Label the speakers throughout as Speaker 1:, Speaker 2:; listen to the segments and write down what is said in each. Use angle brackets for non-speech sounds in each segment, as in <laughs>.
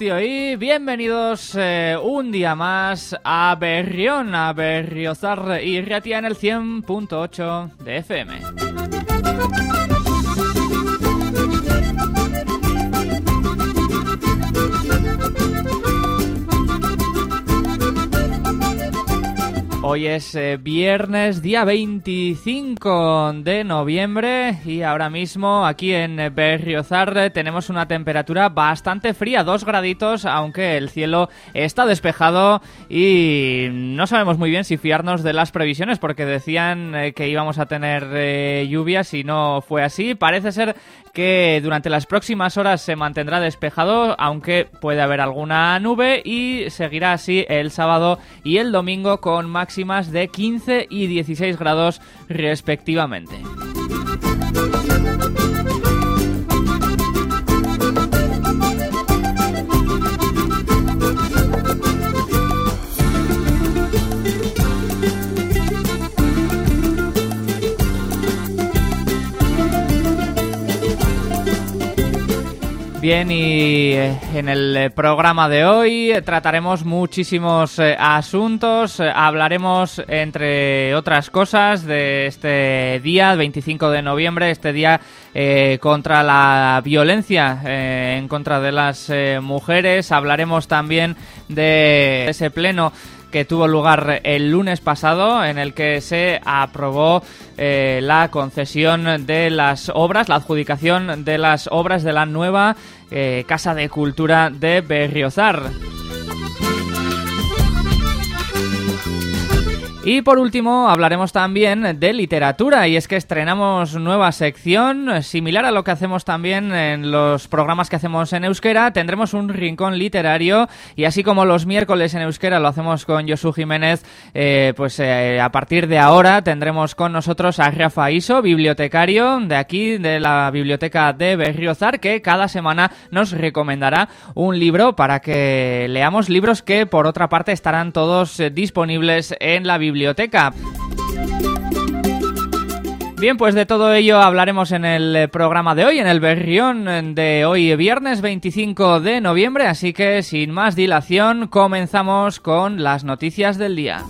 Speaker 1: Y bienvenidos eh, un día más a Berrión, a Berriozar y Riatia en el 100.8 de FM. Hoy es eh, viernes, día 25 de noviembre y ahora mismo aquí en Berriozar tenemos una temperatura bastante fría, dos graditos, aunque el cielo está despejado y no sabemos muy bien si fiarnos de las previsiones porque decían eh, que íbamos a tener eh, lluvias y no fue así. Parece ser que durante las próximas horas se mantendrá despejado, aunque puede haber alguna nube y seguirá así el sábado y el domingo con máximo de 15 y 16 grados respectivamente. Bien, y eh, en el eh, programa de hoy eh, trataremos muchísimos asuntos, hablaremos entre otras cosas de este día, 25 de noviembre, este día contra la violencia en contra de las mujeres, hablaremos también de ese pleno que tuvo lugar el lunes pasado en el que se aprobó eh, la concesión de las obras, la adjudicación de las obras de la nueva eh, Casa de Cultura de Berriozar. Y por último hablaremos también de literatura y es que estrenamos nueva sección similar a lo que hacemos también en los programas que hacemos en euskera. Tendremos un rincón literario y así como los miércoles en euskera lo hacemos con Josu Jiménez, eh, pues eh, a partir de ahora tendremos con nosotros a Rafa Iso, bibliotecario de aquí de la biblioteca de Berriozar, que cada semana nos recomendará un libro para que leamos libros que por otra parte estarán todos eh, disponibles en la biblioteca biblioteca. Bien, pues de todo ello hablaremos en el eh, programa de hoy, en el Berrión de hoy, viernes 25 de noviembre, así que sin más dilación comenzamos con las noticias del día.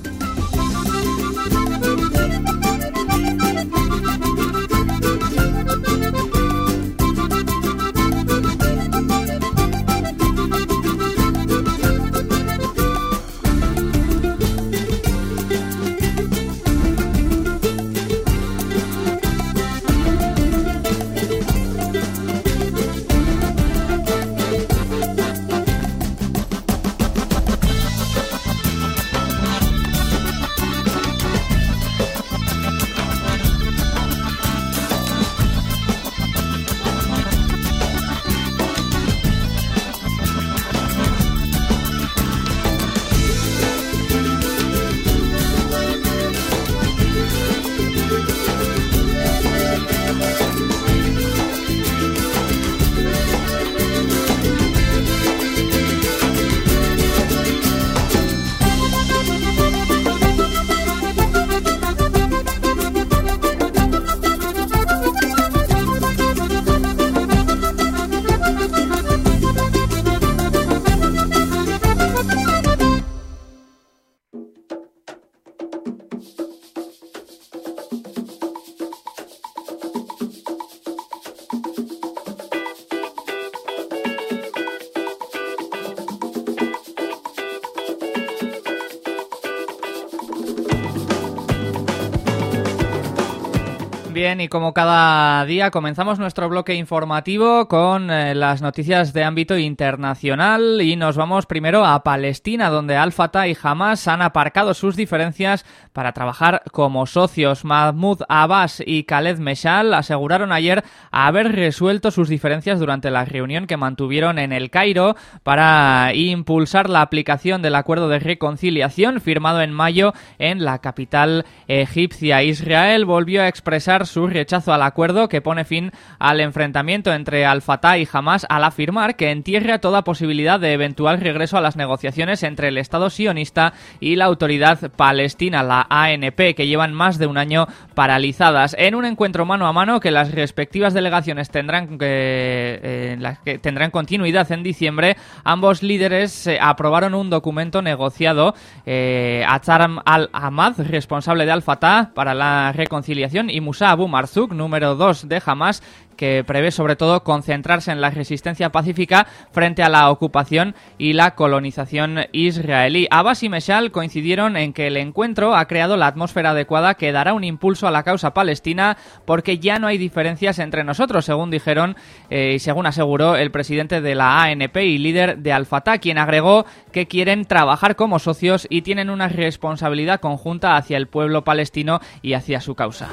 Speaker 1: Y como cada día comenzamos nuestro bloque informativo con eh, las noticias de ámbito internacional y nos vamos primero a Palestina, donde Al-Fatah y Hamas han aparcado sus diferencias para trabajar como socios. Mahmoud Abbas y Khaled Meshal aseguraron ayer haber resuelto sus diferencias durante la reunión que mantuvieron en el Cairo para impulsar la aplicación del acuerdo de reconciliación firmado en mayo en la capital egipcia. Israel volvió a expresar su rechazo al acuerdo que pone fin al enfrentamiento entre Al-Fatah y Hamas al afirmar que entierra toda posibilidad de eventual regreso a las negociaciones entre el Estado sionista y la autoridad palestina, la ANP, que llevan más de un año paralizadas. En un encuentro mano a mano que las respectivas delegaciones tendrán, eh, que tendrán continuidad en diciembre, ambos líderes eh, aprobaron un documento negociado eh, al-Ahmad, responsable de Al-Fatah para la reconciliación, y Musa Abu Marzouk, número 2 de Hamas, que prevé sobre todo concentrarse en la resistencia pacífica frente a la ocupación y la colonización israelí. Abbas y Meshal coincidieron en que el encuentro ha creado la atmósfera adecuada que dará un impulso a la causa palestina porque ya no hay diferencias entre nosotros, según dijeron eh, y según aseguró el presidente de la ANP y líder de Al-Fatah, quien agregó que quieren trabajar como socios y tienen una responsabilidad conjunta hacia el pueblo palestino y hacia su causa.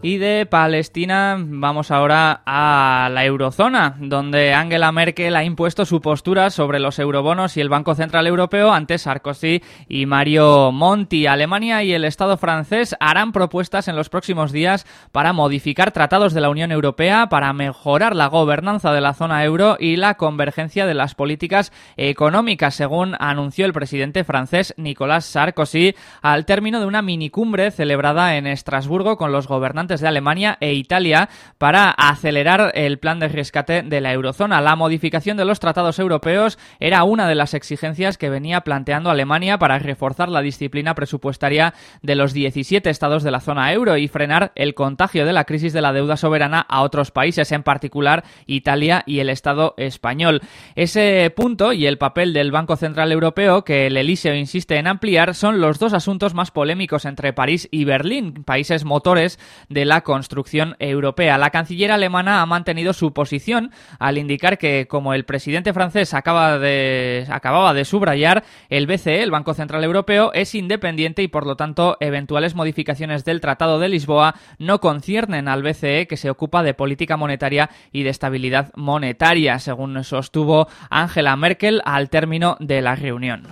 Speaker 1: Y de Palestina vamos ahora a la eurozona, donde Angela Merkel ha impuesto su postura sobre los eurobonos y el Banco Central Europeo ante Sarkozy y Mario Monti. Alemania y el Estado francés harán propuestas en los próximos días para modificar tratados de la Unión Europea, para mejorar la gobernanza de la zona euro y la convergencia de las políticas económicas, según anunció el presidente francés Nicolas Sarkozy al término de una minicumbre celebrada en Estrasburgo con los gobernantes de Alemania e Italia para acelerar el plan de rescate de la eurozona. La modificación de los tratados europeos era una de las exigencias que venía planteando Alemania para reforzar la disciplina presupuestaria de los 17 estados de la zona euro y frenar el contagio de la crisis de la deuda soberana a otros países, en particular Italia y el Estado español. Ese punto y el papel del Banco Central Europeo, que el Eliseo insiste en ampliar, son los dos asuntos más polémicos entre París y Berlín, países motores de la construcción europea. La canciller alemana ha mantenido su posición al indicar que, como el presidente francés acaba de, acababa de subrayar, el BCE, el Banco Central Europeo, es independiente y, por lo tanto, eventuales modificaciones del Tratado de Lisboa no conciernen al BCE, que se ocupa de política monetaria y de estabilidad monetaria, según sostuvo Angela Merkel al término de la reunión.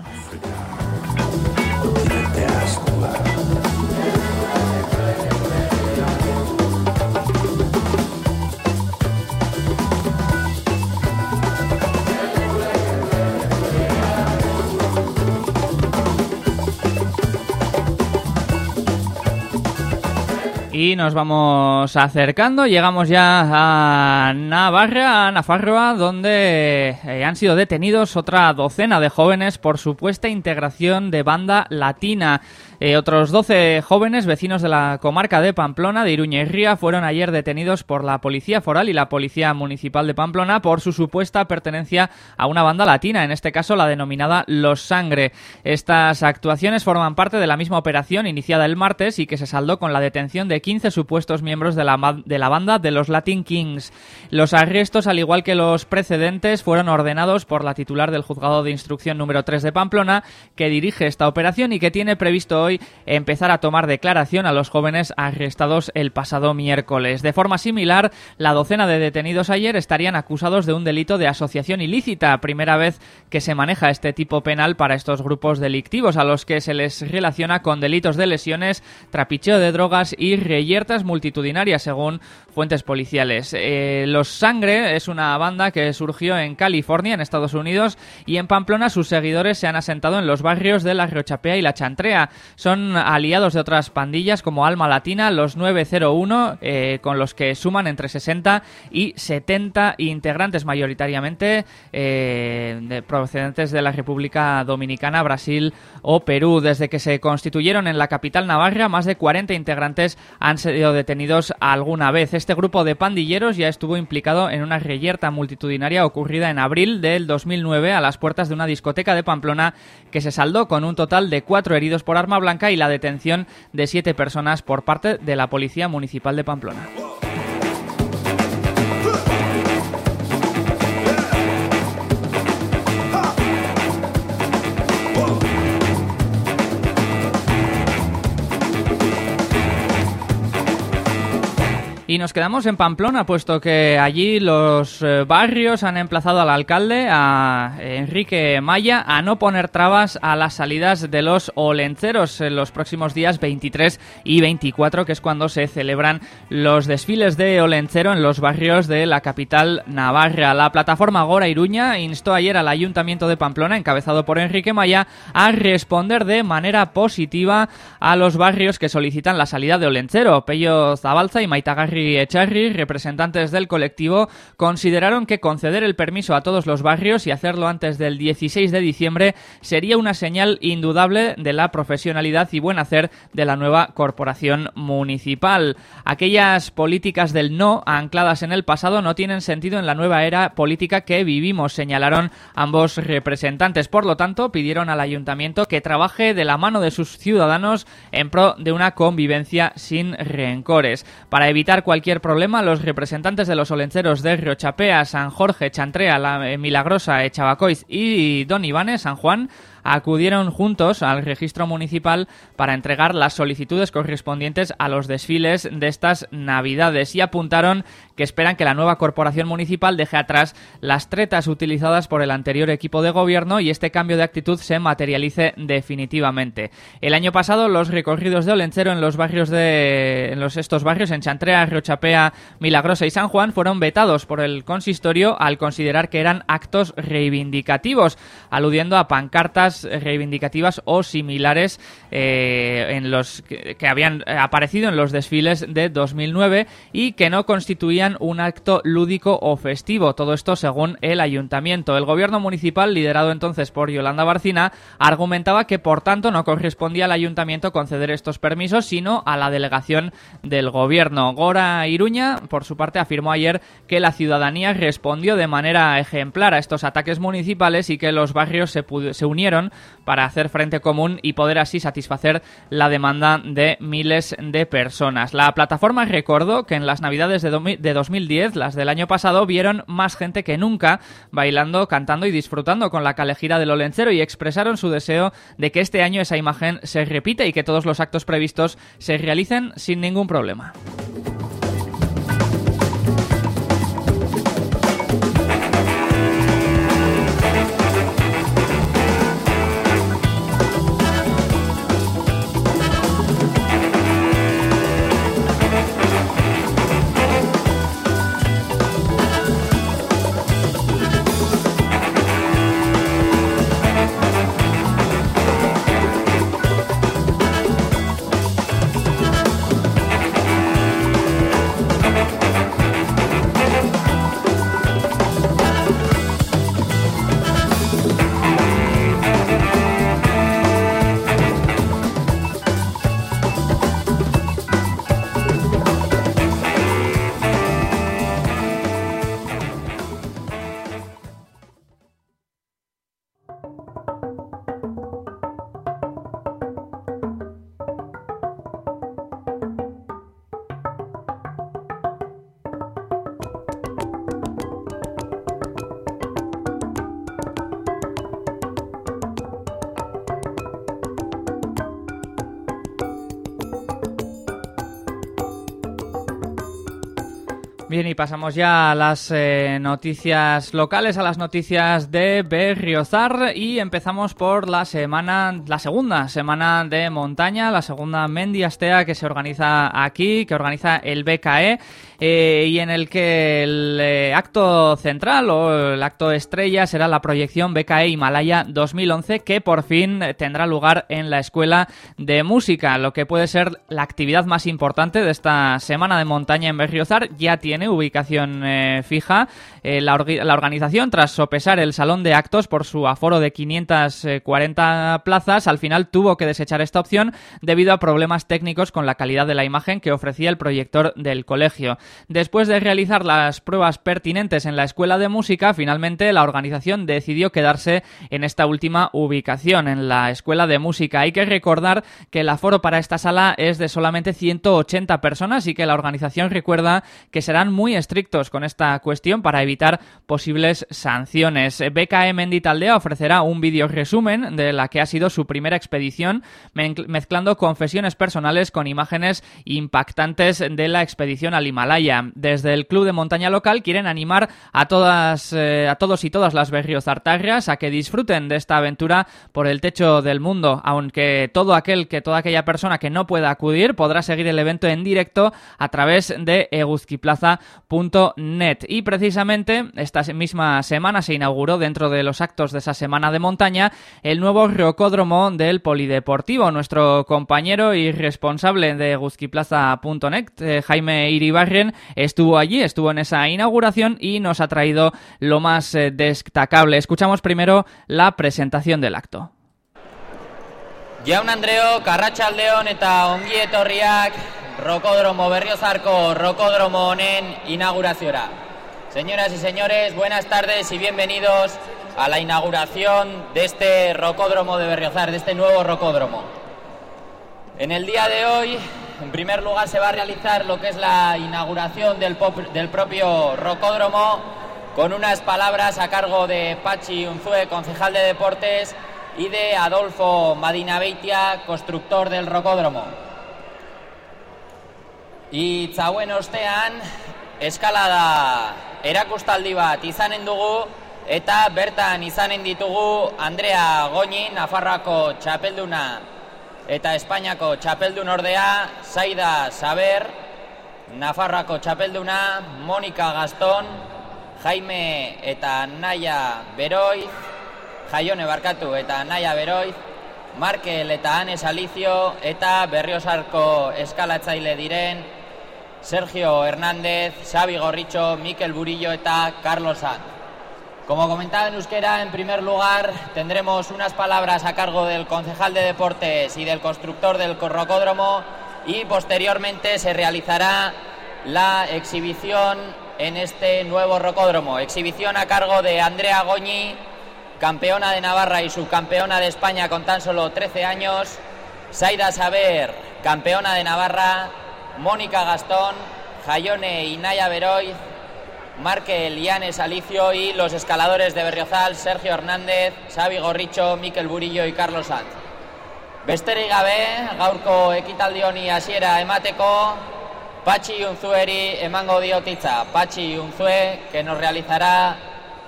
Speaker 1: Y nos vamos acercando, llegamos ya a Navarra, a Nafarroa, donde eh, han sido detenidos otra docena de jóvenes por supuesta integración de banda latina. Eh, otros 12 jóvenes vecinos de la comarca de Pamplona, de Iruña y Ría, fueron ayer detenidos por la Policía Foral y la Policía Municipal de Pamplona por su supuesta pertenencia a una banda latina, en este caso la denominada Los Sangre. Estas actuaciones forman parte de la misma operación iniciada el martes y que se saldó con la detención de 15 supuestos miembros de la, de la banda de los Latin Kings. Los arrestos, al igual que los precedentes, fueron ordenados por la titular del Juzgado de Instrucción número 3 de Pamplona, que dirige esta operación y que tiene previsto hoy empezar a tomar declaración a los jóvenes arrestados el pasado miércoles. De forma similar, la docena de detenidos ayer estarían acusados de un delito de asociación ilícita, primera vez que se maneja este tipo penal para estos grupos delictivos, a los que se les relaciona con delitos de lesiones, trapicheo de drogas y reyertas multitudinarias, según fuentes policiales. Eh, los Sangre es una banda que surgió en California, en Estados Unidos, y en Pamplona sus seguidores se han asentado en los barrios de La Riochapea y La Chantrea. Son aliados de otras pandillas como Alma Latina, los 901, eh, con los que suman entre 60 y 70 integrantes mayoritariamente eh, procedentes de la República Dominicana, Brasil o Perú. Desde que se constituyeron en la capital Navarra, más de 40 integrantes han sido detenidos alguna vez. Este grupo de pandilleros ya estuvo implicado en una reyerta multitudinaria ocurrida en abril del 2009 a las puertas de una discoteca de Pamplona que se saldó con un total de cuatro heridos por arma blanca y la detención de siete personas por parte de la Policía Municipal de Pamplona. Y nos quedamos en Pamplona, puesto que allí los eh, barrios han emplazado al alcalde, a Enrique Maya, a no poner trabas a las salidas de los olenceros en los próximos días 23 y 24, que es cuando se celebran los desfiles de olencero en los barrios de la capital navarra. La plataforma Gora Iruña instó ayer al Ayuntamiento de Pamplona, encabezado por Enrique Maya, a responder de manera positiva a los barrios que solicitan la salida de olencero. Pello Zabalza y Maitagarri Echarri, representantes del colectivo, consideraron que conceder el permiso a todos los barrios y hacerlo antes del 16 de diciembre sería una señal indudable de la profesionalidad y buen hacer de la nueva corporación municipal. Aquellas políticas del no ancladas en el pasado no tienen sentido en la nueva era política que vivimos, señalaron ambos representantes. Por lo tanto, pidieron al ayuntamiento que trabaje de la mano de sus ciudadanos en pro de una convivencia sin rencores. Para evitar cualquier problema, los representantes de los olenceros de Riochapea, San Jorge, Chantrea, La eh, Milagrosa, Echabacoiz y Don Ivane, San Juan, acudieron juntos al registro municipal para entregar las solicitudes correspondientes a los desfiles de estas Navidades y apuntaron que esperan que la nueva corporación municipal deje atrás las tretas utilizadas por el anterior equipo de gobierno y este cambio de actitud se materialice definitivamente. El año pasado los recorridos de Olencero en los barrios de en los estos barrios en Chantrea, Riochapea, Milagrosa y San Juan fueron vetados por el consistorio al considerar que eran actos reivindicativos, aludiendo a pancartas reivindicativas o similares eh, en los que, habían aparecido en los desfiles de 2009 y que no constituían un acto lúdico o festivo. Todo esto según el ayuntamiento. El gobierno municipal, liderado entonces por Yolanda Barcina, argumentaba que por tanto no correspondía al ayuntamiento conceder estos permisos, sino a la delegación del gobierno. Gora Iruña, por su parte, afirmó ayer que la ciudadanía respondió de manera ejemplar a estos ataques municipales y que los barrios se unieron para hacer frente común y poder así satisfacer la demanda de miles de personas. La plataforma recordó que en las Navidades de, 2010, las del año pasado, vieron más gente que nunca bailando, cantando y disfrutando con la calejira del Olencero y expresaron su deseo de que este año esa imagen se repita y que todos los actos previstos se realicen sin ningún problema. Y pasamos ya a las eh, noticias locales, a las noticias de Berriozar y empezamos por la semana, la segunda semana de montaña, la segunda Mendiastea que se organiza aquí, que organiza el BKE eh, y en el que el eh, acto central o el acto estrella será la proyección BKE Himalaya 2011 que por fin tendrá lugar en la Escuela de Música, lo que puede ser la actividad más importante de esta semana de montaña en Berriozar, ya tiene ubicación eh, fija. Eh, la, organización, tras sopesar el salón de actos por su aforo de 540 plazas, al final tuvo que desechar esta opción debido a problemas técnicos con la calidad de la imagen que ofrecía el proyector del colegio. Después de realizar las pruebas pertinentes en la escuela de música, finalmente la organización decidió quedarse en esta última ubicación, en la escuela de música. Hay que recordar que el aforo para esta sala es de solamente 180 personas y que la organización recuerda que serán serán muy estrictos con esta cuestión para evitar posibles sanciones. BKM Enditaldea ofrecerá un vídeo resumen de la que ha sido su primera expedición, mezclando confesiones personales con imágenes impactantes de la expedición al Himalaya. Desde el club de montaña local quieren animar a todas, eh, a todos y todas las berriozartarras a que disfruten de esta aventura por el techo del mundo, aunque todo aquel que toda aquella persona que no pueda acudir podrá seguir el evento en directo a través de eguzquiplaza.net. Y precisamente esta misma semana se inauguró dentro de los actos de esa semana de montaña el nuevo rocódromo del Polideportivo. Nuestro compañero y responsable de eguzquiplaza.net, eh, Jaime Iribarren, estuvo allí, estuvo en esa inauguración y nos ha traído lo más eh, destacable. Escuchamos primero la presentación del acto.
Speaker 2: Eta ongi etorriak Rokodromo Berriozarko Rokodromo honen inauguraziora. Señoras y señores, buenas tardes y bienvenidos a la inauguración de este Rocódromo de Berriozar, de este nuevo Rocódromo. En el día de hoy, en primer lugar, se va a realizar lo que es la inauguración del, del propio Rocódromo con unas palabras a cargo de Pachi Unzue, concejal de deportes, y de Adolfo Madinabeitia, constructor del rocódromo. Itzauen ostean, eskalada erakustaldi bat izanen dugu, eta bertan izanen ditugu Andrea Goñi, Nafarroako txapelduna eta Espainiako txapeldun ordea, Zaida Saber, Nafarroako txapelduna, Monika Gaston, Jaime eta Naia Beroi, Jaione Barkatu eta Naia Beroiz, Markel eta Anes Alicio eta Berriosarko eskalatzaile diren Sergio Hernández, Xavi Gorricho, Mikel Burillo eta Carlos Sanz. Como comentaba en euskera, en primer lugar tendremos unas palabras a cargo del concejal de deportes y del constructor del rocódromo y posteriormente se realizará la exhibición en este nuevo rocódromo. Exhibición a cargo de Andrea Goñi, campeona de Navarra y subcampeona de España con tan solo 13 años, Saida Saber, campeona de Navarra, Mónica Gastón, Jayone y Naya Beroy, Marque Lianes Alicio y los escaladores de Berriozal, Sergio Hernández, Xavi Gorricho, Miquel Burillo y Carlos Sanz. Besterik gabe, gaurko ekitaldioni hasiera emateko, Pachi Unzueri emango diotitza. Pachi Unzue, que nos realizará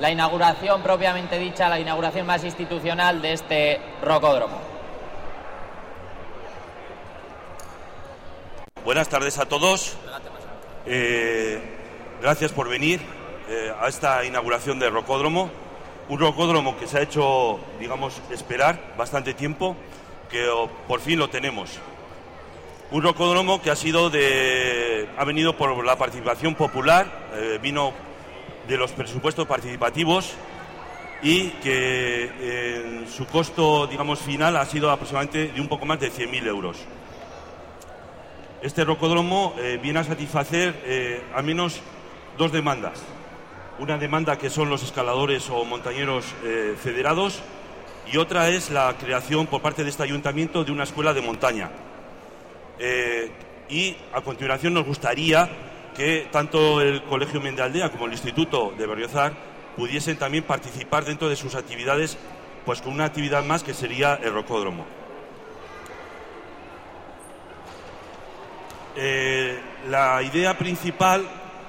Speaker 2: la inauguración propiamente dicha, la inauguración más institucional de este rocódromo.
Speaker 3: Buenas tardes a todos. Eh, gracias por venir eh, a esta inauguración del rocódromo. Un rocódromo que se ha hecho, digamos, esperar bastante tiempo, que por fin lo tenemos. Un rocódromo que ha sido de, ha venido por la participación popular, eh, vino de los presupuestos participativos y que su costo, digamos, final ha sido aproximadamente de un poco más de 100.000 euros. Este rocódromo eh, viene a satisfacer eh, al menos dos demandas. Una demanda que son los escaladores o montañeros eh, federados y otra es la creación por parte de este ayuntamiento de una escuela de montaña. y a continuación nos gustaría que tanto el Colegio Mendealdea como el Instituto de Berriozar pudiesen también participar dentro de sus actividades, pues con una actividad más que sería el rocódromo. Eh, la idea principal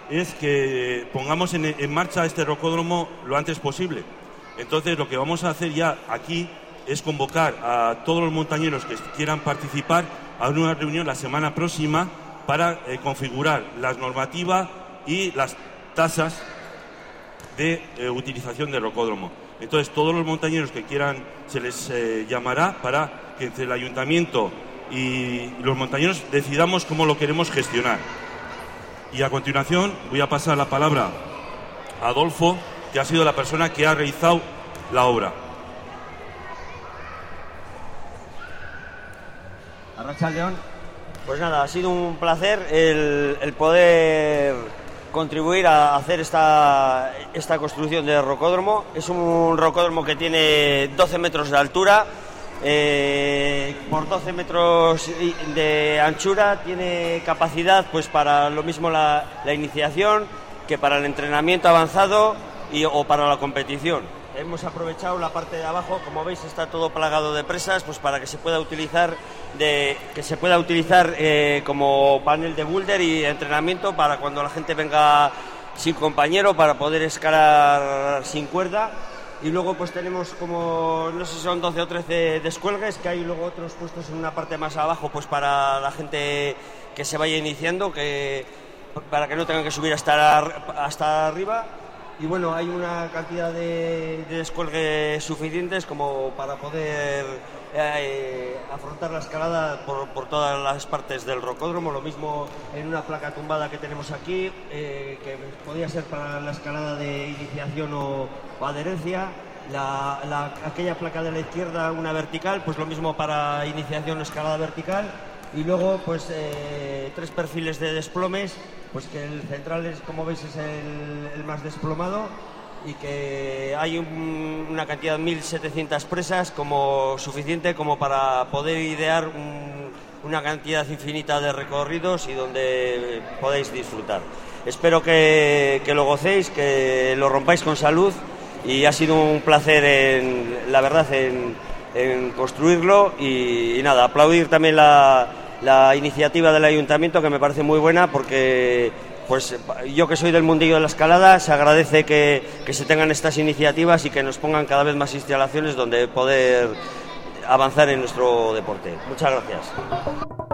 Speaker 3: es que pongamos en, marcha este rocódromo lo antes posible. Entonces, lo que vamos a hacer ya aquí es convocar a todos los montañeros que quieran participar a una reunión la semana próxima para eh, configurar las normativas y las tasas de eh, utilización del rocódromo. Entonces, todos los montañeros que quieran se les llamará para que entre el ayuntamiento y los montañeros decidamos cómo lo queremos gestionar. Y a continuación voy a pasar la palabra a Adolfo, que ha sido la persona que ha realizado la obra.
Speaker 4: Arracha León. Pues nada, ha sido un placer el, poder contribuir a hacer esta, esta construcción del rocódromo. Es un rocódromo que tiene 12 metros de altura, eh, por 12 metros de anchura, tiene capacidad pues para lo mismo la, iniciación que para el entrenamiento avanzado y, o para la competición. Hemos aprovechado la parte de abajo, como veis está todo plagado de presas, pues para que se pueda utilizar que se pueda utilizar eh, como panel de boulder y entrenamiento para cuando la gente venga sin compañero para poder escalar sin cuerda y luego pues tenemos como, no sé si son 12 o 13 descuelgues, que hay luego otros puestos en una parte más abajo pues para la gente que se vaya iniciando, que, para que no tengan que subir hasta, hasta arriba. Y bueno, hay una cantidad de, de descuelgues suficientes como para poder eh, afrontar la escalada por, por, todas las partes del rocódromo, lo mismo en una placa tumbada que tenemos aquí, eh, que podría ser para la escalada de iniciación o, adherencia, la, aquella placa de la izquierda, una vertical, pues lo mismo para iniciación o escalada vertical, y luego pues eh, tres perfiles de desplomes, pues que el central es, como veis, es el más desplomado, y que hay una cantidad de 1.700 presas como suficiente como para poder idear una cantidad infinita de recorridos y donde podéis disfrutar. Espero que, lo gocéis, que lo rompáis con salud y ha sido un placer, en, la verdad, en, construirlo y, nada, aplaudir también la, la iniciativa del ayuntamiento que me parece muy buena porque pues yo que soy del mundillo de la escalada, se agradece que, que, se tengan estas iniciativas y que nos pongan cada vez más instalaciones donde poder avanzar en nuestro deporte. Muchas gracias.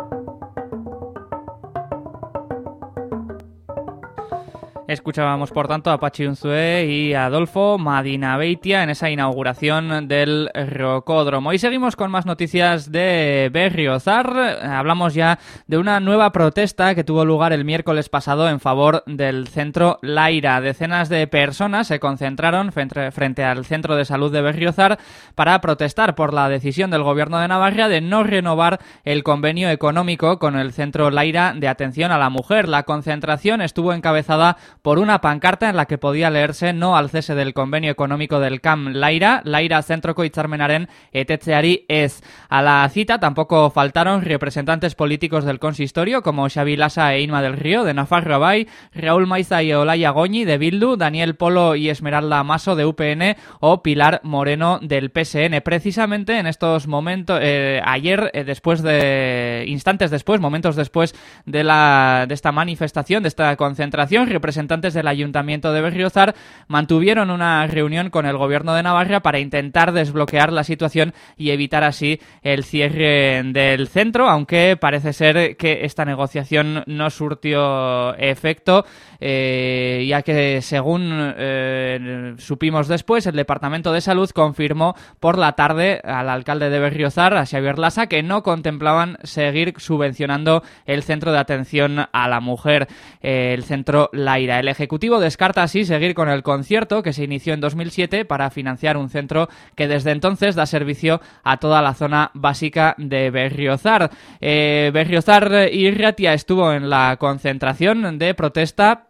Speaker 1: Escuchábamos, por tanto, a Pachi Unzue y a Adolfo Madina Beitia en esa inauguración del Rocódromo. Y seguimos con más noticias de Berriozar. Hablamos ya de una nueva protesta que tuvo lugar el miércoles pasado en favor del centro Laira. Decenas de personas se concentraron frente al centro de salud de Berriozar para protestar por la decisión del gobierno de Navarra de no renovar el convenio económico con el centro Laira de atención a la mujer. La concentración estuvo encabezada por una pancarta en la que podía leerse no al cese del convenio económico del CAM Laira, Laira Centroko Itzarmenaren etetzeari es. A la cita tampoco faltaron representantes políticos del consistorio como Xavi Lasa e Inma del Río de Nafarroa Bay, Raúl Maiza y Olaya Goñi de Bildu, Daniel Polo y Esmeralda Maso de UPN o Pilar Moreno del PSN. Precisamente en estos momentos, eh, ayer, eh, después de, instantes después, momentos después de, la, de esta manifestación, de esta concentración, representantes del Ayuntamiento de Berriozar mantuvieron una reunión con el Gobierno de Navarra para intentar desbloquear la situación y evitar así el cierre del centro, aunque parece ser que esta negociación no surtió efecto, eh, ya que según eh, supimos después, el Departamento de Salud confirmó por la tarde al alcalde de Berriozar, a Xavier Lasa, que no contemplaban seguir subvencionando el centro de atención a la mujer, el centro Laira. El Ejecutivo descarta así seguir con el concierto que se inició en 2007 para financiar un centro que desde entonces da servicio a toda la zona básica de Berriozar. Eh, Berriozar y Ratia estuvo en la concentración de protesta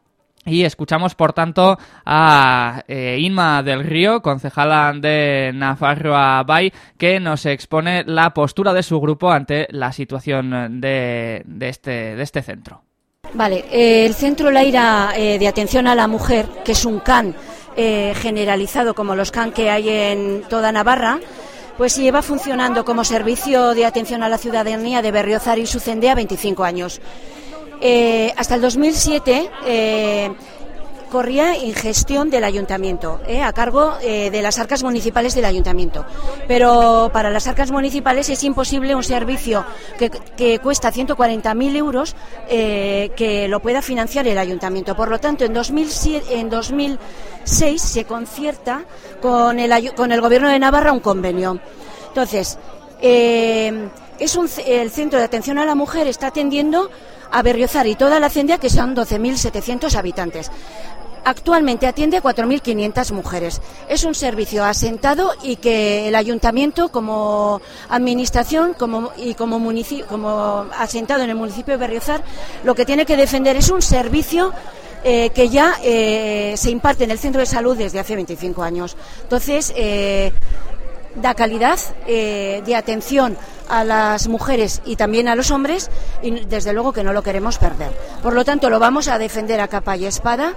Speaker 1: y escuchamos, por tanto, a eh, Inma del Río, concejala de Nafarroa Bay, que nos expone la postura de su grupo ante la situación de, este, de este centro.
Speaker 5: Vale, eh, el Centro Laira eh, de Atención a la Mujer, que es un CAN eh, generalizado como los CAN que hay en toda Navarra, pues lleva funcionando como servicio de atención a la ciudadanía de Berriozar y Sucendea 25 años. hasta el 2007 corría en gestión del ayuntamiento, ¿eh? a cargo eh, de las arcas municipales del ayuntamiento. Pero para las arcas municipales es imposible un servicio que, cuesta 140.000 euros eh, que lo pueda financiar el ayuntamiento. Por lo tanto, en, 2007, en 2006 se concierta con el, Gobierno de Navarra un convenio. Entonces, el centro de atención a la mujer está atendiendo a Berriozar y toda la Cendia, que son 12.700 habitantes. Actualmente atiende a 4.500 mujeres. Es un servicio asentado y que el ayuntamiento, como administración y como, como asentado en el municipio de Berriozar, lo que tiene que defender es un servicio eh, que ya eh, se imparte en el centro de salud desde hace 25 años. Entonces, eh, da calidad de atención a las mujeres y también a los hombres y desde luego que no lo queremos perder. Por lo tanto, lo vamos a defender a capa y espada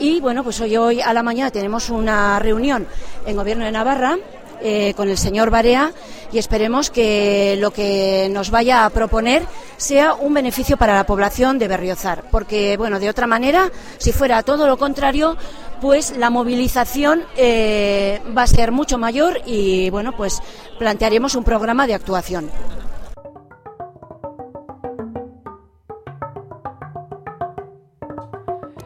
Speaker 5: y bueno, pues hoy, hoy a la mañana tenemos una reunión en Gobierno de Navarra eh, con el señor Barea y esperemos que lo que nos vaya a proponer sea un beneficio para la población de Berriozar, porque bueno, de otra manera, si fuera todo lo contrario, pues la movilización eh, va a ser mucho mayor y bueno, pues plantearemos un programa de actuación.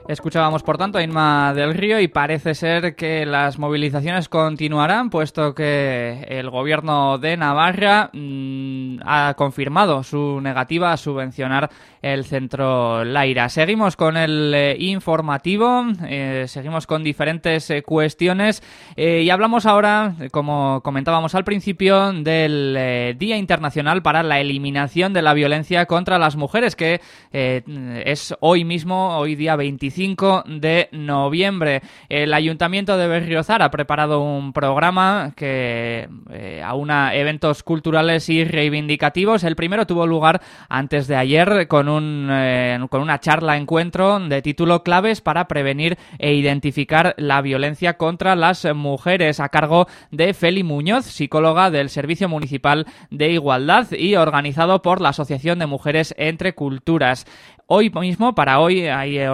Speaker 1: Escuchábamos, por tanto, a Inma del Río y parece ser que las movilizaciones continuarán, puesto que el gobierno de Navarra mm, ha confirmado su negativa a subvencionar el centro Laira. Seguimos con el eh, informativo, eh, seguimos con diferentes eh, cuestiones y hablamos ahora, como comentábamos al principio, del Día Internacional para la Eliminación de la Violencia contra las Mujeres, que es hoy mismo, hoy día 25 de noviembre. El Ayuntamiento de Berriozar ha preparado un programa que eh, aúna eventos culturales y reivindicativos. El primero tuvo lugar antes de ayer con, un, eh, con una charla encuentro de título Claves para prevenir e identificar la violencia contra las mujeres a cargo de Feli Muñoz, psicóloga del Servicio Municipal de Igualdad y organizado por la Asociación de Mujeres Entre Culturas. Hoy mismo, para hoy, hay eh,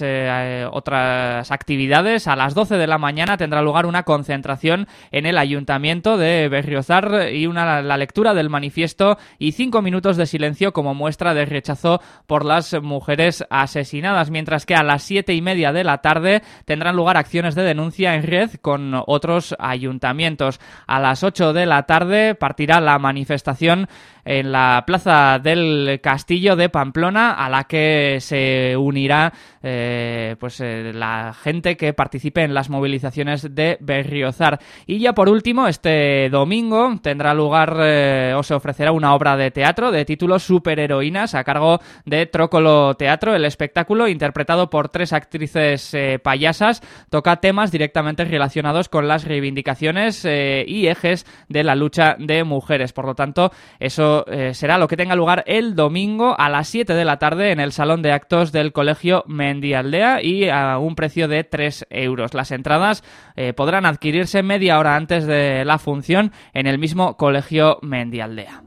Speaker 1: eh, eh, otras actividades. A las 12 de la mañana tendrá lugar una concentración en el Ayuntamiento de Berriozar y una, la lectura del manifiesto y cinco minutos de silencio como muestra de rechazo por las mujeres asesinadas. Mientras que a las siete y media de la tarde tendrán lugar acciones de denuncia en red con otros ayuntamientos. A las 8 de la tarde partirá la manifestación en la plaza del Castillo de Pamplona, a la que se unirá eh, pues eh, la gente que participe en las movilizaciones de Berriozar. Y ya por último, este domingo tendrá lugar eh, o se ofrecerá una obra de teatro de título Superheroínas a cargo de Trócolo Teatro. El espectáculo, interpretado por tres actrices payasas, toca temas directamente relacionados con las reivindicaciones y ejes de la lucha de mujeres. Por lo tanto, eso eh, será lo que tenga lugar el domingo a las 7 de la tarde en el Salón de Actos del Colegio Mendialdea y a un precio de 3 euros. Las entradas eh, podrán adquirirse media hora antes de la función en el mismo Colegio Mendialdea.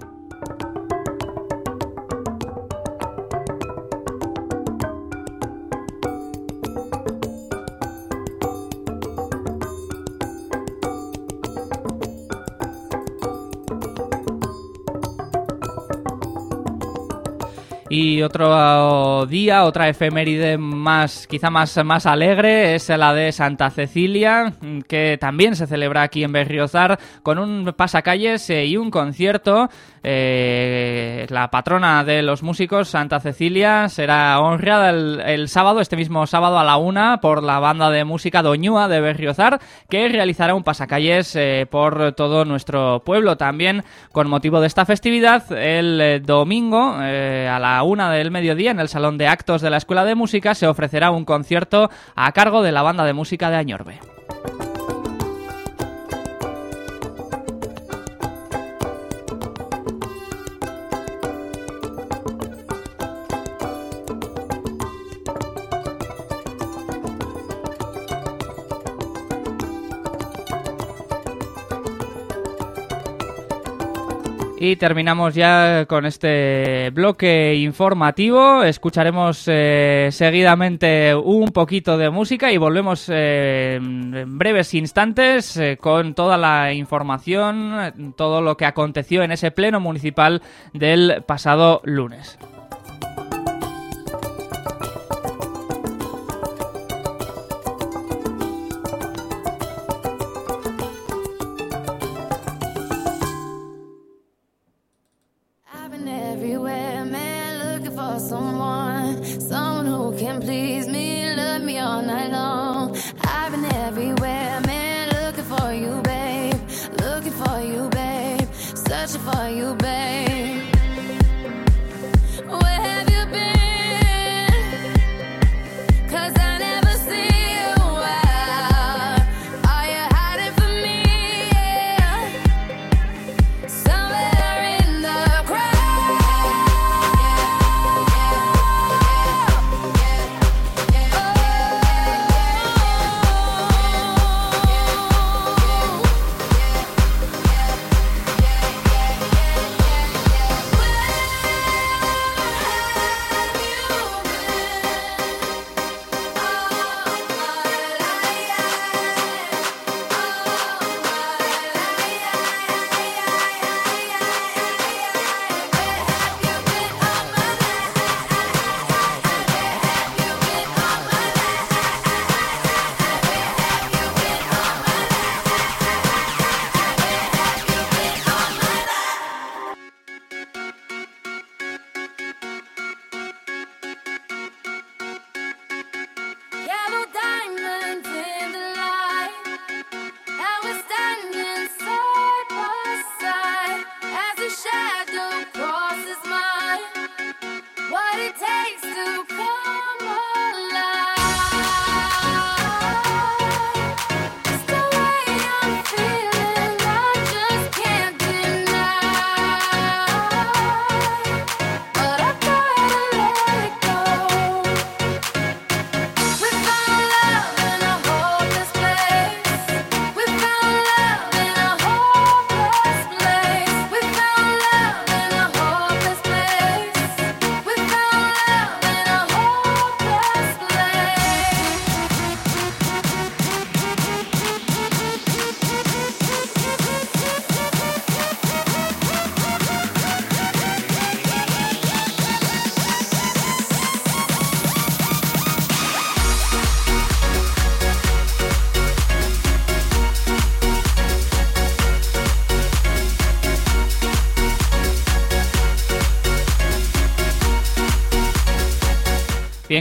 Speaker 1: Y otro día, otra efeméride más, quizá más, más alegre, es la de Santa Cecilia, que también se celebra aquí en Berriozar con un pasacalles eh, y un concierto. Eh, la patrona de los músicos, Santa Cecilia, será honrada el, sábado, este mismo sábado a la una, por la banda de música Doñúa de Berriozar, que realizará un pasacalles eh, por todo nuestro pueblo. También, con motivo de esta festividad, el domingo a la una del mediodía en el Salón de Actos de la Escuela de Música se ofrecerá un concierto a cargo de la banda de música de Añorbe. Y terminamos ya con este bloque informativo. Escucharemos eh, seguidamente un poquito de música y volvemos eh, en breves instantes eh, con toda la información, todo lo que aconteció en ese pleno municipal del pasado lunes.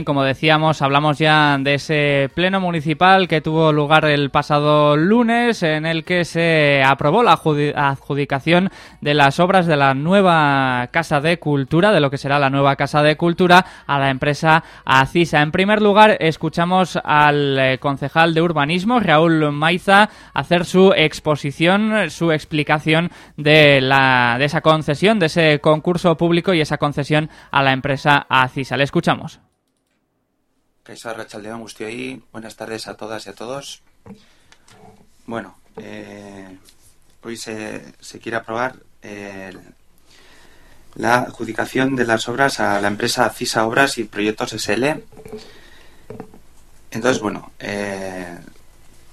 Speaker 1: Como decíamos, hablamos ya de ese pleno municipal que tuvo lugar el pasado lunes en el que se aprobó la adjudicación de las obras de la nueva Casa de Cultura, de lo que será la nueva Casa de Cultura, a la empresa ACISA. En primer lugar, escuchamos al eh, concejal de urbanismo, Raúl Maiza, hacer su exposición, su explicación de, la, de esa concesión, de ese concurso público y esa concesión a la empresa ACISA. Le escuchamos.
Speaker 6: Buenas tardes a todas y a todos. Bueno, eh, hoy se, quiere aprobar eh, la adjudicación de las obras a la empresa CISA Obras y Proyectos SL. Entonces, bueno, eh,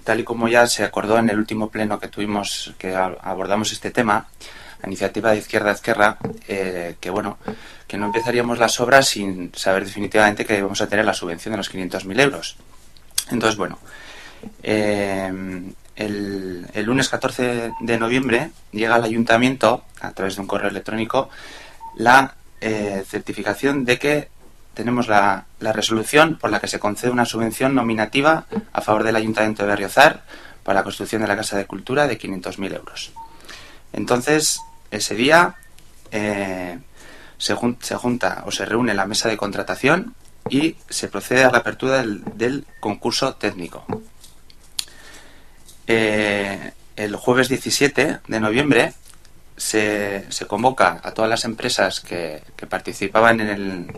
Speaker 6: tal y como ya se acordó en el último pleno que tuvimos, que abordamos este tema, iniciativa de Izquierda a Izquierda, que bueno, que no empezaríamos las obras sin saber definitivamente que vamos a tener la subvención de los 500.000 euros. Entonces, bueno, eh, el, lunes 14 de noviembre llega al ayuntamiento, a través de un correo electrónico, la eh, certificación de que tenemos la, la, resolución por la que se concede una subvención nominativa a favor del ayuntamiento de Berriozar para la construcción de la Casa de Cultura de 500.000 euros. Entonces, ese día... Eh, se, junta o se reúne la mesa de contratación y se procede a la apertura del, concurso técnico. Eh, el jueves 17 de noviembre se, convoca a todas las empresas que, participaban en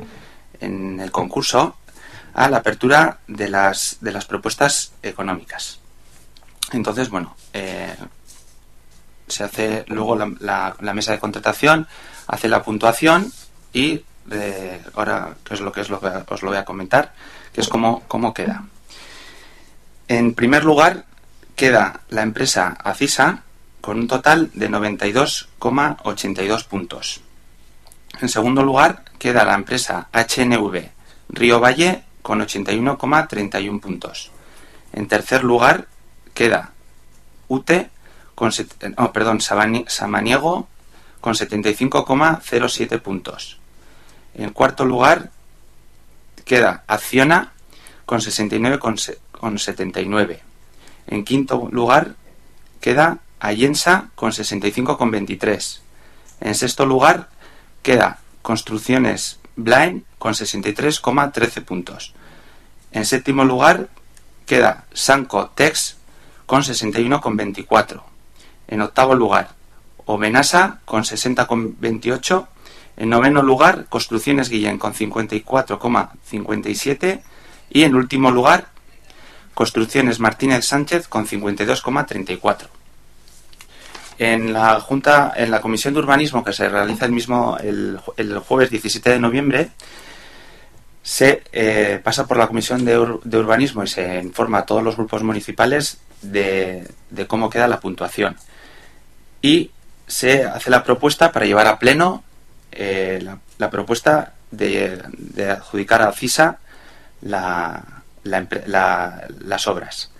Speaker 6: el, concurso a la apertura de las, de las propuestas económicas. Entonces, bueno, eh, se hace luego la, mesa de contratación, hace la puntuación y eh, ahora qué es lo que es lo que os lo voy a comentar, que es cómo, cómo queda. En primer lugar, queda la empresa Acisa con un total de 92,82 puntos. En segundo lugar, queda la empresa HNV Río Valle con 81,31 puntos. En tercer lugar, queda UTE con, oh, perdón, Samaniego con 75,07 puntos. En cuarto lugar queda Acciona con 69,79. En quinto lugar queda Allensa con 65,23. En sexto lugar queda Construcciones Blind con 63,13 puntos. En séptimo lugar queda Sanco Tex con 61,24. En octavo lugar Omenasa con 60,28. En noveno lugar, Construcciones Guillén con 54,57. Y en último lugar, Construcciones Martínez Sánchez con 52,34. En la Junta, en la Comisión de Urbanismo que se realiza el mismo el, jueves 17 de noviembre, se eh, pasa por la Comisión de, Urbanismo y se informa a todos los grupos municipales de, de cómo queda la puntuación. Y se hace la propuesta para llevar a pleno eh, la, propuesta de, adjudicar a CISA la, las obras.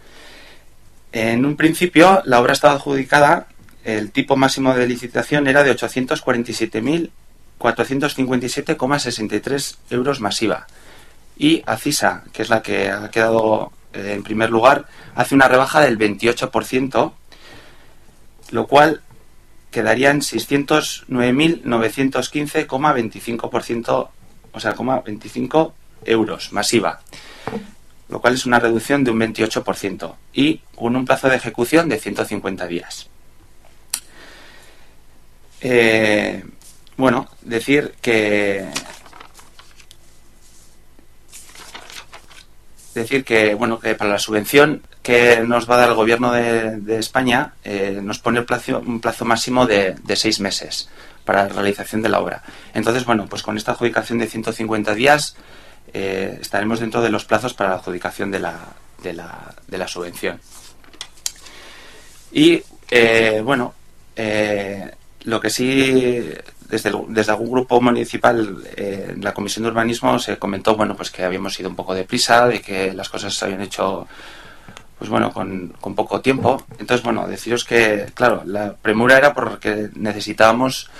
Speaker 6: En un principio, la obra estaba adjudicada, el tipo máximo de licitación era de 847.457,63 euros masiva. Y ACISA, que es la que ha quedado eh, en primer lugar, hace una rebaja del 28%, lo cual quedarían 609.915,25%, o sea, 25 euros masiva, lo cual es una reducción de un 28% y con un plazo de ejecución de 150 días. Eh, bueno, decir que decir que bueno que para la subvención que nos va a dar el gobierno de, España eh, nos pone un plazo máximo de, seis meses para la realización de la obra. Entonces, bueno, pues con esta adjudicación de 150 días eh, estaremos dentro de los plazos para la adjudicación de la, subvención. Y, eh, bueno, lo que sí desde, desde, algún grupo municipal en la Comisión de Urbanismo se comentó bueno pues que habíamos ido un poco deprisa, de que las cosas se habían hecho pues bueno, con, poco tiempo. Entonces, bueno, deciros que, claro, la premura era porque necesitábamos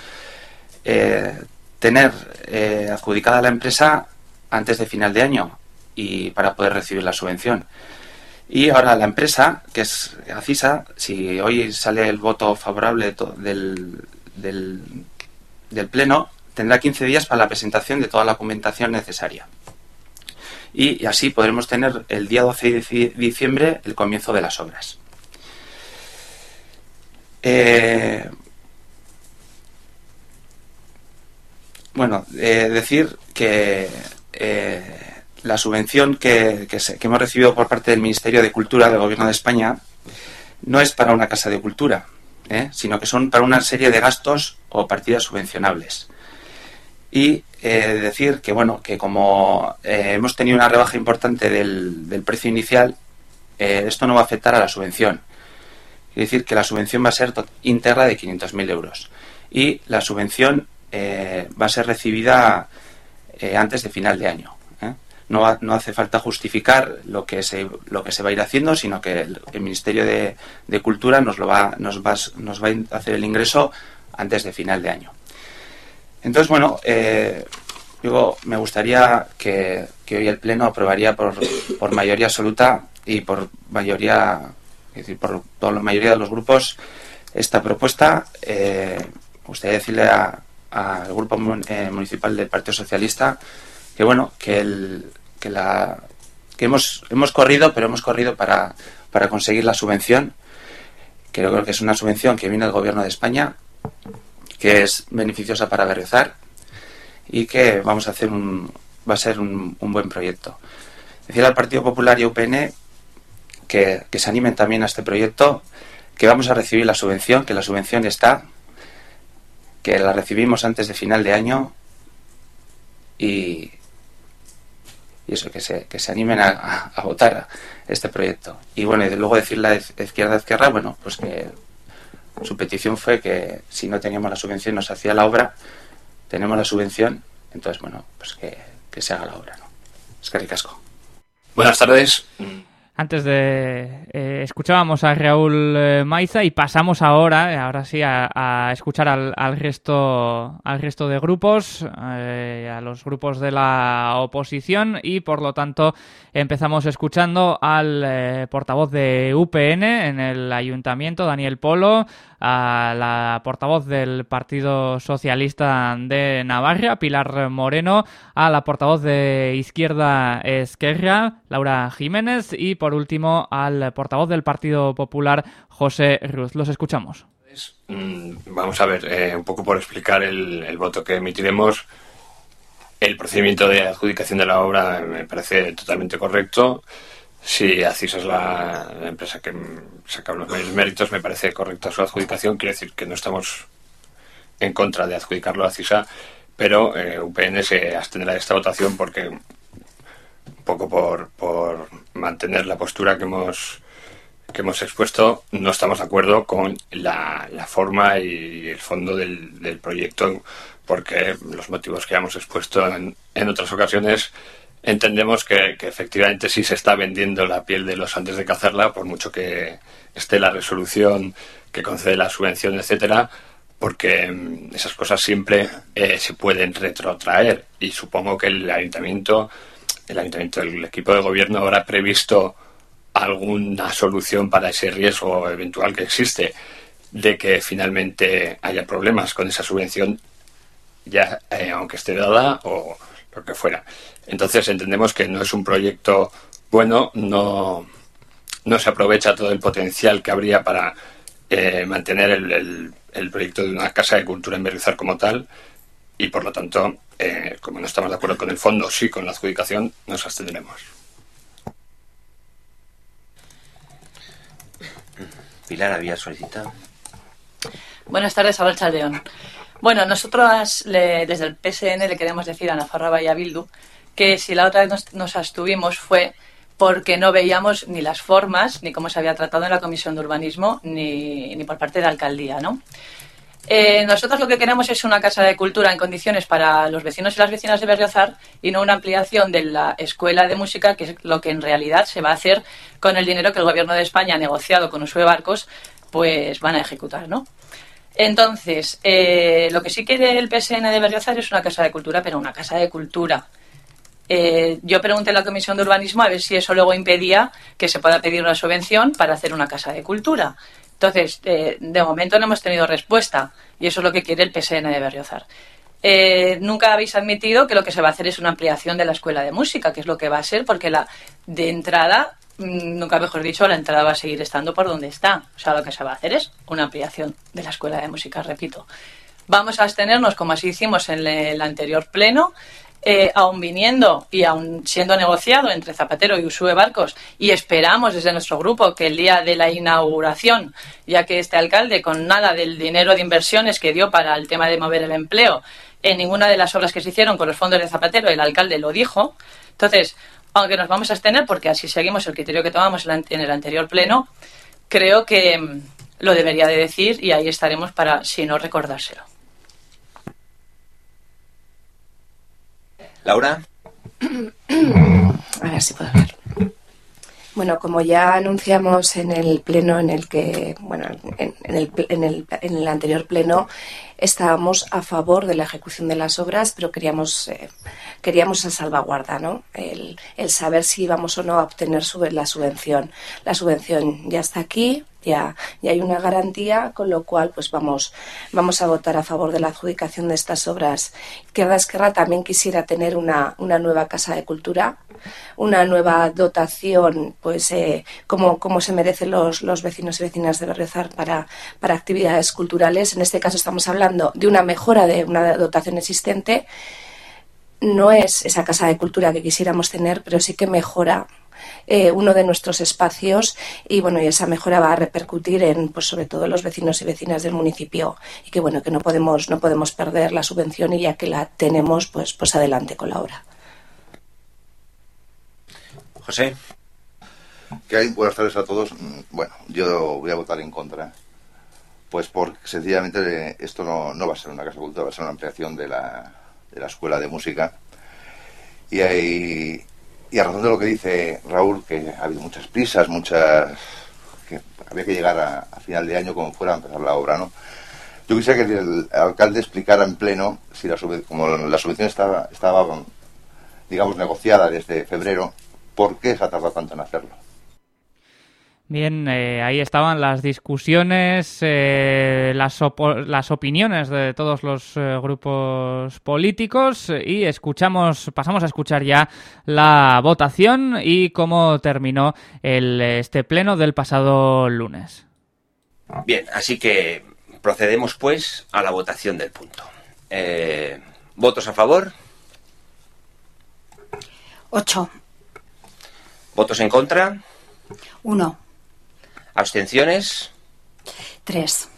Speaker 6: eh, tener eh, adjudicada la empresa antes de final de año. y para poder recibir la subvención. Y ahora la empresa, que es ACISA, si hoy sale el voto favorable del, del, del Pleno, tendrá 15 días para la presentación de toda la documentación necesaria. Y así podremos tener el día 12 de diciembre el comienzo de las obras. Eh, bueno, eh, decir que eh, la subvención que, hemos recibido por parte del Ministerio de Cultura del Gobierno de España no es para una casa de cultura, sino que son para una serie de gastos o partidas subvencionables. Y eh, decir que, bueno, que como eh, hemos tenido una rebaja importante del, precio inicial, esto no va a afectar a la subvención. Es decir, que la subvención va a ser íntegra de 500.000 euros. Y la subvención va a ser recibida antes de final de año no, no hace falta justificar lo que se, lo que se va a ir haciendo, sino que el, Ministerio de, Cultura nos, lo va, nos, va, nos va a hacer el ingreso antes de final de año. Entonces, bueno, eh, me gustaría que, hoy el Pleno aprobaría por, por mayoría absoluta y por mayoría, es decir, por la mayoría de los grupos esta propuesta. Eh, me gustaría decirle al Grupo eh, Municipal del Partido Socialista que, bueno, que el, que la que hemos, hemos corrido, pero hemos corrido para, para conseguir la subvención. Creo que es una subvención que viene del Gobierno de España, que es beneficiosa para Berriozar y que vamos a hacer un, va a ser un, buen proyecto. Decir al Partido Popular y UPN que, que se animen también a este proyecto, que vamos a recibir la subvención, que la subvención está, que la recibimos antes de final de año y, y eso, que se, que se animen a, votar este proyecto. Y bueno, y luego decir la izquierda izquierda, bueno, pues que su petición fue que si no teníamos la subvención nos hacía la obra, tenemos la subvención, entonces bueno, pues que, que se haga la obra, ¿no? Es que ricasco.
Speaker 7: Buenas tardes.
Speaker 1: Antes de eh, escuchábamos a Raúl eh, Maiza y pasamos ahora, eh, ahora sí, a, escuchar al, resto, al resto de grupos, a los grupos de la oposición y por lo tanto empezamos escuchando al portavoz de UPN en el ayuntamiento, Daniel Polo, a la portavoz del Partido Socialista de Navarra, Pilar Moreno, a la portavoz de Izquierda Esquerra, Laura Jiménez y por último al portavoz del Partido Popular, José Ruz. Los escuchamos.
Speaker 7: Mm, vamos a ver, eh, un poco por explicar el, voto que emitiremos. El procedimiento de adjudicación de la obra me parece totalmente correcto. Si ACIS es la, empresa que saca los mayores méritos, me parece correcta su adjudicación. Quiere decir que no estamos en contra de adjudicarlo a CISA, pero eh, UPN se abstendrá de esta votación porque poco por, por mantener la postura que hemos que hemos expuesto, no estamos de acuerdo con la, la forma y el fondo del, del, proyecto, porque los motivos que hemos expuesto en, en otras ocasiones entendemos que, que, efectivamente sí se está vendiendo la piel de los antes de cazarla, por mucho que esté la resolución que concede la subvención, etcétera, porque mm, esas cosas siempre eh, se pueden retrotraer. Y supongo que el ayuntamiento el ayuntamiento, el equipo de gobierno habrá previsto alguna solución para ese riesgo eventual que existe de que finalmente haya problemas con esa subvención, ya eh, aunque esté dada o lo que fuera. Entonces entendemos que no es un proyecto bueno, no, no se aprovecha todo el potencial que habría para eh, mantener el, el, proyecto de una casa de cultura en Berrizar como tal y por lo tanto, eh, como no estamos de acuerdo con el fondo, sí con la adjudicación, nos abstendremos.
Speaker 6: Pilar había solicitado.
Speaker 8: Buenas tardes, Abel Chaldeón. Bueno, nosotros desde el PSN le queremos decir a Nafarra y a Bildu que si la otra vez nos, abstuvimos fue porque no veíamos ni las formas, ni cómo se había tratado en la Comisión de Urbanismo, ni, ni por parte de la alcaldía, ¿no? Eh, nosotros lo que queremos es una casa de cultura en condiciones para los vecinos y las vecinas de Berriozar y no una ampliación de la escuela de música, que es lo que en realidad se va a hacer con el dinero que el Gobierno de España ha negociado con Usue Barcos, pues van a ejecutar, ¿no? Entonces, eh, lo que sí quiere el PSN de Berriozar es una casa de cultura, pero una casa de cultura. Eh, yo pregunté a la Comisión de Urbanismo a ver si eso luego impedía que se pueda pedir una subvención para hacer una casa de cultura. Entonces, eh, de momento no hemos tenido respuesta y eso es lo que quiere el PSN de Berriozar. Eh, nunca habéis admitido que lo que se va a hacer es una ampliación de la escuela de música, que es lo que va a ser, porque la de entrada, nunca mejor dicho, la entrada va a seguir estando por donde está. O sea, lo que se va a hacer es una ampliación de la escuela de música, repito. Vamos a abstenernos, como así hicimos en el anterior pleno, eh, aún viniendo y aún siendo negociado entre Zapatero y Usue Barcos, y esperamos desde nuestro grupo que el día de la inauguración, ya que este alcalde, con nada del dinero de inversiones que dio para el tema de mover el empleo, en ninguna de las obras que se hicieron con los fondos de Zapatero, el alcalde lo dijo. Entonces, aunque nos vamos a abstener, porque así seguimos el criterio que tomamos en el anterior pleno, creo que mm, lo debería de decir y ahí estaremos para, si no, recordárselo.
Speaker 7: Laura. <clears throat>
Speaker 9: A ver si puedo ver. Bueno, como ya anunciamos en el pleno en el que, bueno, en, el, en, el, en el, anterior pleno, estábamos a favor de la ejecución de las obras, pero queríamos, eh, queríamos esa salvaguarda, ¿no? El, el, saber si íbamos o no a obtener la subvención. La subvención ya está aquí, ya, ya hay una garantía, con lo cual pues vamos, vamos a votar a favor de la adjudicación de estas obras. Izquierda Esquerra también quisiera tener una, una nueva casa de cultura, una nueva dotación, pues eh, como, como se merecen los, los vecinos y vecinas de Berriozar para, para actividades culturales. En este caso estamos hablando de una mejora de una dotación existente. No es esa casa de cultura que quisiéramos tener, pero sí que mejora eh, uno de nuestros espacios y bueno y esa mejora va a repercutir en pues sobre todo los vecinos y vecinas del municipio y que bueno que no podemos no podemos perder la subvención y ya que la tenemos pues pues adelante con la obra
Speaker 7: José
Speaker 10: ¿Qué hay? Buenas tardes a todos. Bueno, yo voy a votar en contra. Pues porque sencillamente esto no, no va a ser una casa cultura, va a ser una ampliación de la, de la escuela de música. Y hay, y a razón de lo que dice Raúl, que ha habido muchas prisas, muchas. que había que llegar a, a final de año como fuera a empezar la obra, ¿no? Yo quisiera que el alcalde explicara en pleno si la como la subvención estaba, estaba, digamos, negociada desde febrero, ¿por qué se ha tardado tanto en hacerlo?
Speaker 1: Bien, eh, ahí estaban las discusiones, eh, las, las, opiniones de todos los eh, grupos políticos y escuchamos, pasamos a escuchar ya la votación y cómo terminó el, este pleno del pasado lunes.
Speaker 7: Bien, así que procedemos pues a la votación del punto. ¿Votos a favor?
Speaker 5: Ocho.
Speaker 7: ¿Votos en contra?
Speaker 5: Uno.
Speaker 7: ¿Abstenciones?
Speaker 5: Tres.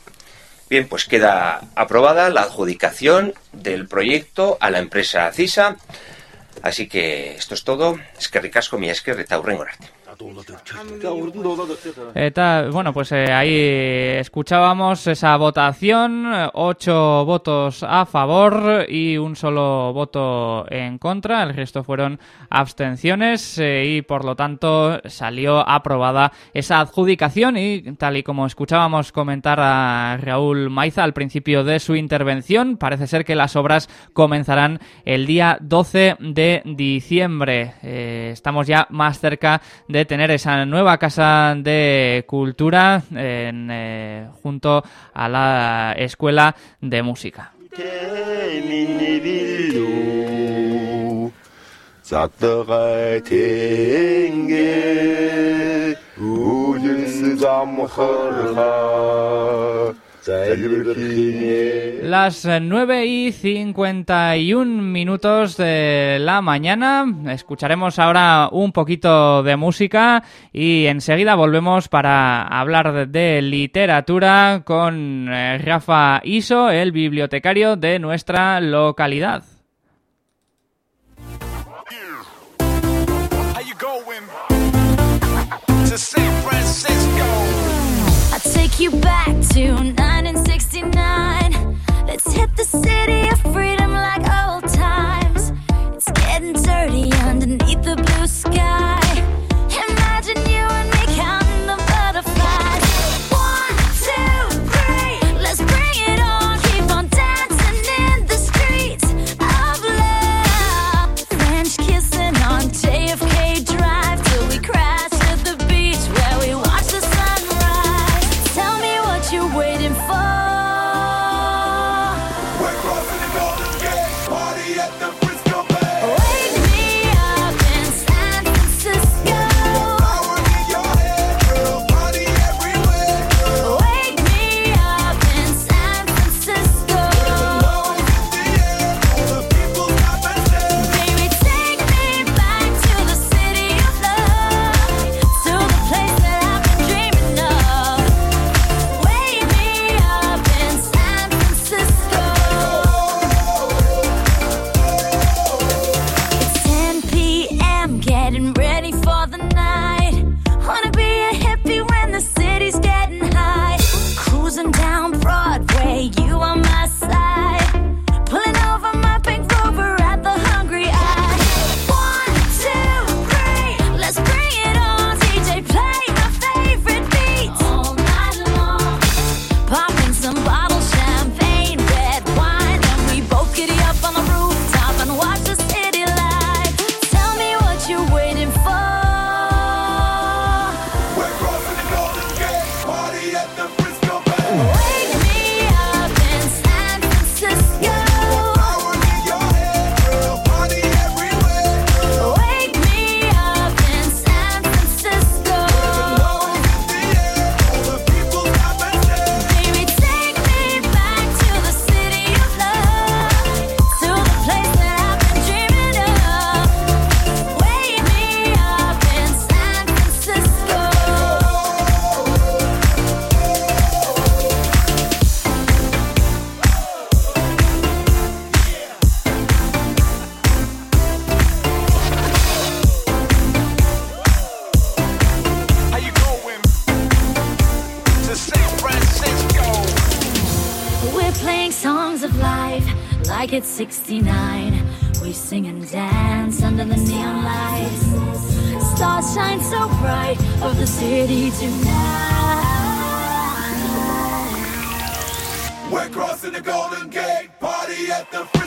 Speaker 7: Bien, pues queda aprobada la adjudicación del proyecto a la empresa CISA. Así que esto es todo. Es que ricasco mi es que retaurrengorarte.
Speaker 1: Eta, bueno, pues eh, ahí escuchábamos esa votación, ocho votos a favor y un solo voto en contra, el resto fueron abstenciones eh, y por lo tanto salió aprobada esa adjudicación y tal y como escuchábamos comentar a Raúl Maiza al principio de su intervención, parece ser que las obras comenzarán el día 12 de diciembre. Eh, estamos ya más cerca de tener esa nueva casa de cultura en, eh, junto a la escuela de música. Las 9 y 51 minutos de la mañana. Escucharemos ahora un poquito de música y enseguida volvemos para hablar de literatura con eh, Rafa Iso, el bibliotecario de nuestra localidad. you back to 1969. Let's hit the city
Speaker 11: 69. We sing and dance under the neon lights. Stars shine so bright over the city tonight.
Speaker 12: We're crossing the Golden Gate, party at the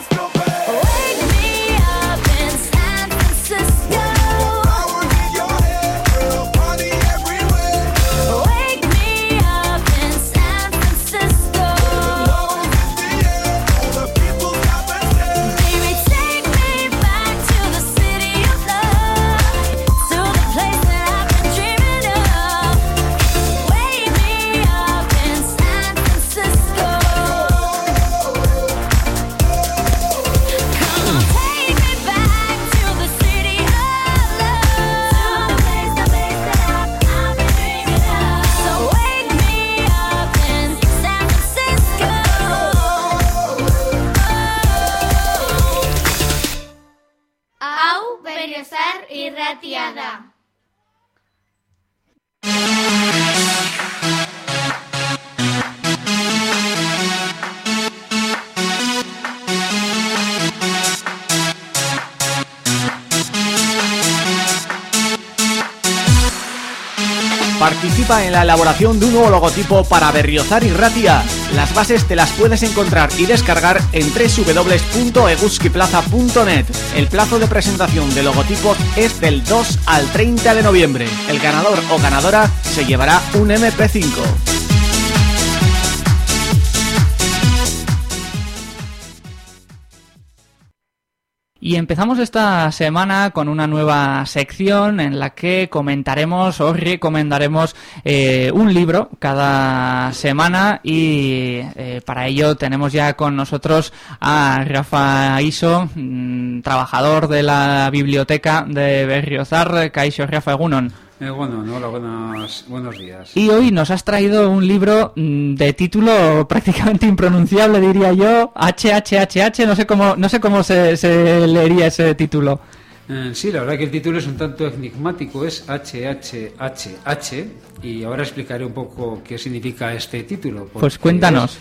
Speaker 13: Participa en la elaboración de un nuevo logotipo para Berriozar y Ratia. Las bases te las puedes encontrar y descargar en www.eguskiplaza.net. El plazo de presentación de logotipos es del 2 al 30 de noviembre. El ganador o ganadora se llevará un MP5.
Speaker 1: Y empezamos esta semana con una nueva sección en la que comentaremos o recomendaremos eh, un libro cada semana y eh, para ello tenemos ya con nosotros a Rafa Iso, mm, trabajador de la biblioteca de Berriozar, Caixo Rafa Egunon.
Speaker 14: Eh, bueno, no, hola, buenos, buenos días.
Speaker 1: Y hoy nos has traído un libro mm, de título <laughs> prácticamente impronunciable, diría yo, HHHH, no sé cómo, no sé cómo se, se leería ese título.
Speaker 14: Eh, sí, la verdad que el título es un tanto enigmático, es HHHH, y ahora explicaré un poco qué significa este título.
Speaker 1: Pues cuéntanos.
Speaker 14: es-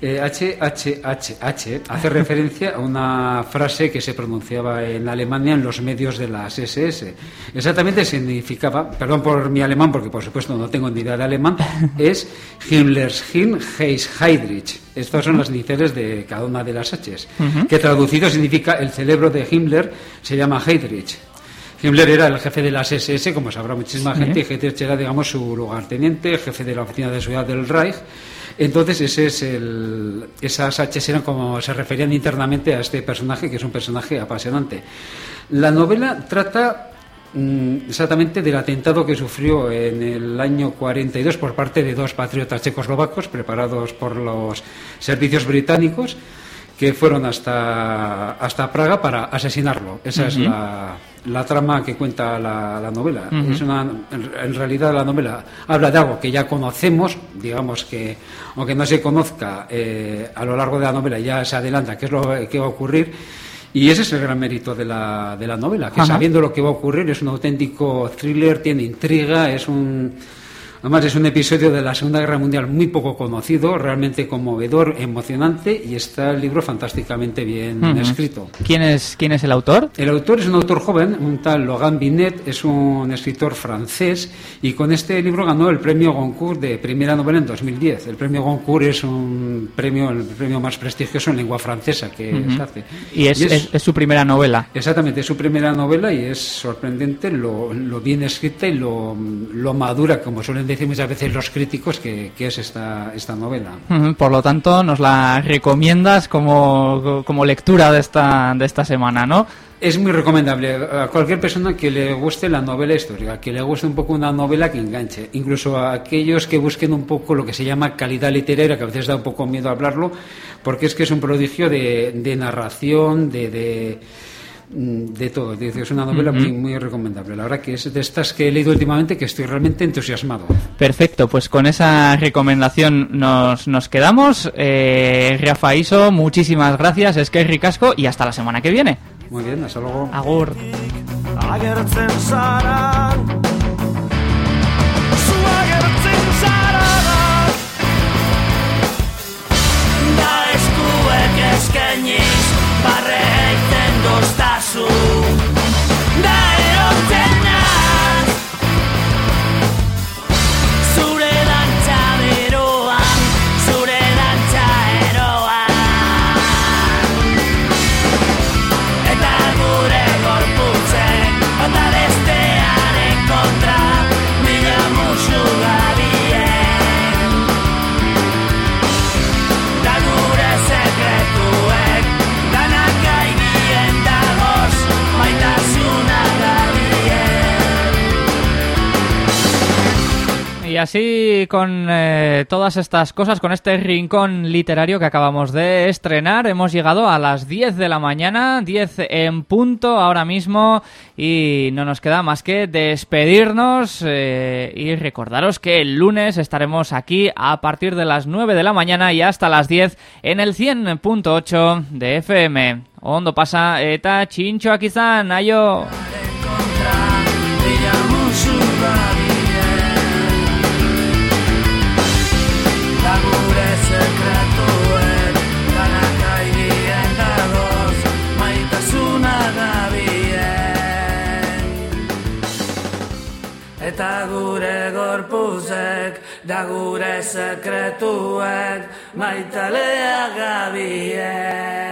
Speaker 14: eh, HHHH hace referencia a una frase que se pronunciaba en Alemania en los medios de las SS. Exactamente significaba, perdón por mi alemán, porque por supuesto no tengo ni idea de alemán, <laughs> es Himmlers Hin Heis Heydrich. Estas son las iniciales de cada una de las H's, que traducido significa el cerebro de Himmler se llama Heydrich. Himmler era el jefe de las SS, como sabrá muchísima gente, y Heydrich era, digamos, su lugarteniente, jefe de la oficina de seguridad del Reich. Entonces, ese es el, esas H's eran como se referían internamente a este personaje, que es un personaje apasionante. La novela trata mm, exactamente del atentado que sufrió en el año 42 por parte de dos patriotas checoslovacos preparados por los servicios británicos que fueron hasta, hasta Praga para asesinarlo. Esa es la, la trama que cuenta la, la novela. Es una, en, en realidad la novela habla de algo que ya conocemos, digamos que, aunque no se conozca eh, a lo largo de la novela, ya se adelanta qué es lo que va a ocurrir. Y ese es el gran mérito de la, de la novela, que
Speaker 15: Ajá.
Speaker 14: sabiendo lo que va a ocurrir es un auténtico thriller, tiene intriga, es un... Además es un episodio de la Segunda Guerra Mundial muy poco conocido, realmente conmovedor, emocionante y está el libro fantásticamente bien
Speaker 1: Ujú.
Speaker 14: escrito.
Speaker 1: ¿Quién es, ¿Quién es el autor?
Speaker 14: El autor es un autor joven, un tal Logan Binet, es un escritor francés y con este libro ganó el premio Goncourt de primera novela en 2010. El premio Goncourt es un premio, el premio más prestigioso en lengua francesa que
Speaker 1: Ujú.
Speaker 14: se hace.
Speaker 1: Y es, es- es su primera novela.
Speaker 14: Exactamente, es su primera novela y es sorprendente lo, lo bien escrita y lo, lo madura, como suelen decir muchas veces los críticos, que, que es esta, esta novela.
Speaker 1: Por lo tanto, nos la recomiendas como, como lectura de esta, de esta semana, ¿no?
Speaker 14: Es muy recomendable a cualquier persona que le guste la novela histórica, que le guste un poco una novela que enganche, incluso a aquellos que busquen un poco lo que se llama calidad literaria, que a veces da un poco miedo hablarlo, porque es que es un prodigio de, de narración, de, de, de todo. Es una novela muy, muy recomendable. La verdad que es de estas que he leído últimamente que estoy realmente entusiasmado.
Speaker 1: Perfecto, pues con esa recomendación nos, nos quedamos. Eh, Rafa Iso, muchísimas gracias, es que es ricasco y hasta la semana que viene.
Speaker 14: Muy bien, hasta luego.
Speaker 1: Agur.
Speaker 15: Eskainiz barre soul.
Speaker 1: Y así con eh, todas estas cosas, con este rincón literario que acabamos de estrenar, hemos llegado a las 10 de la mañana, 10 en punto ahora mismo y no nos queda más que despedirnos eh, y recordaros que el lunes estaremos aquí a partir de las 9 de la mañana y hasta las 10 en el 100.8 de FM. Ondo pasa eta txintxoak izan, aio!
Speaker 15: da gure sekretuak maitalea gabiek.